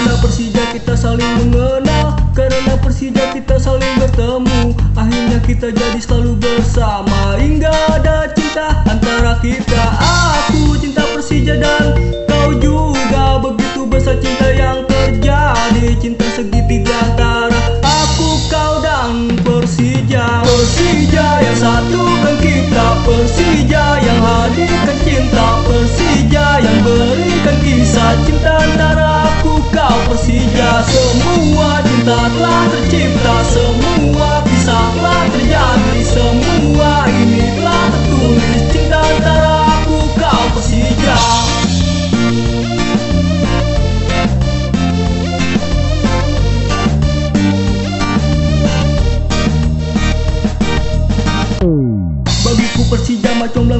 Karena Persija kita saling mengenal Karena Persija kita saling bertemu Akhirnya kita jadi selalu bersama. Hingga ada cinta antara kita. Aku cinta Persija dan kau juga. Begitu besar cinta yang terjadi Cinta segitiga antara aku, kau dan Persija. Persija yang satukan kita Persija yang hadirkan cinta. Persija yang berikan kisah cinta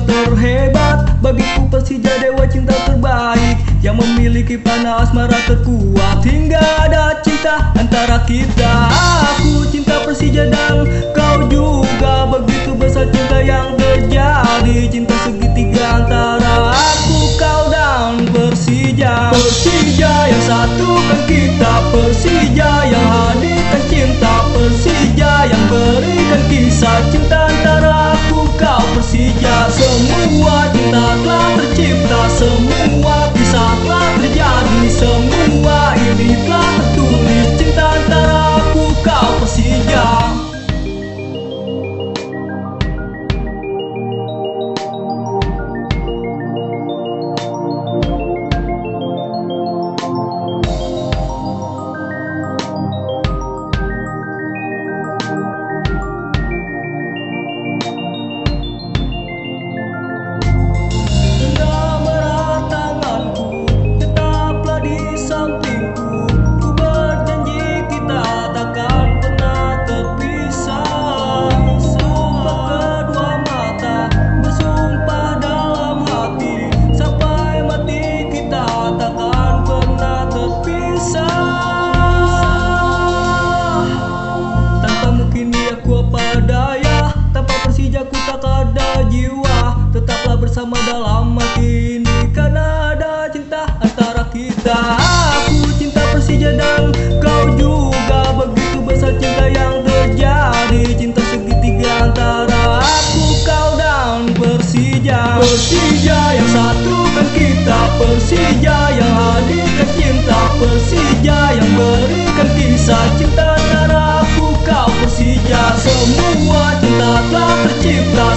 Macomlang terhebat. Bagiku Persija dewa cinta terbaik Yang memiliki panah asmara terkuat. Hingga ada cinta antara kita. Aku cinta Persija dan kau juga. Begitu besar cinta yang terjadi Cinta segitiga antara aku, kau dan Persija. Persija yang satukan kita. Persija Persija dan kau juga Begitu besar cinta yang terjadi. Cinta segitiga antara aku, kau dan Persija. Persija yang satukan kita. Persija yang hadirkan cinta. Persija yang berikan kisah cinta antara aku kau Persija. Semua cinta telah tercipta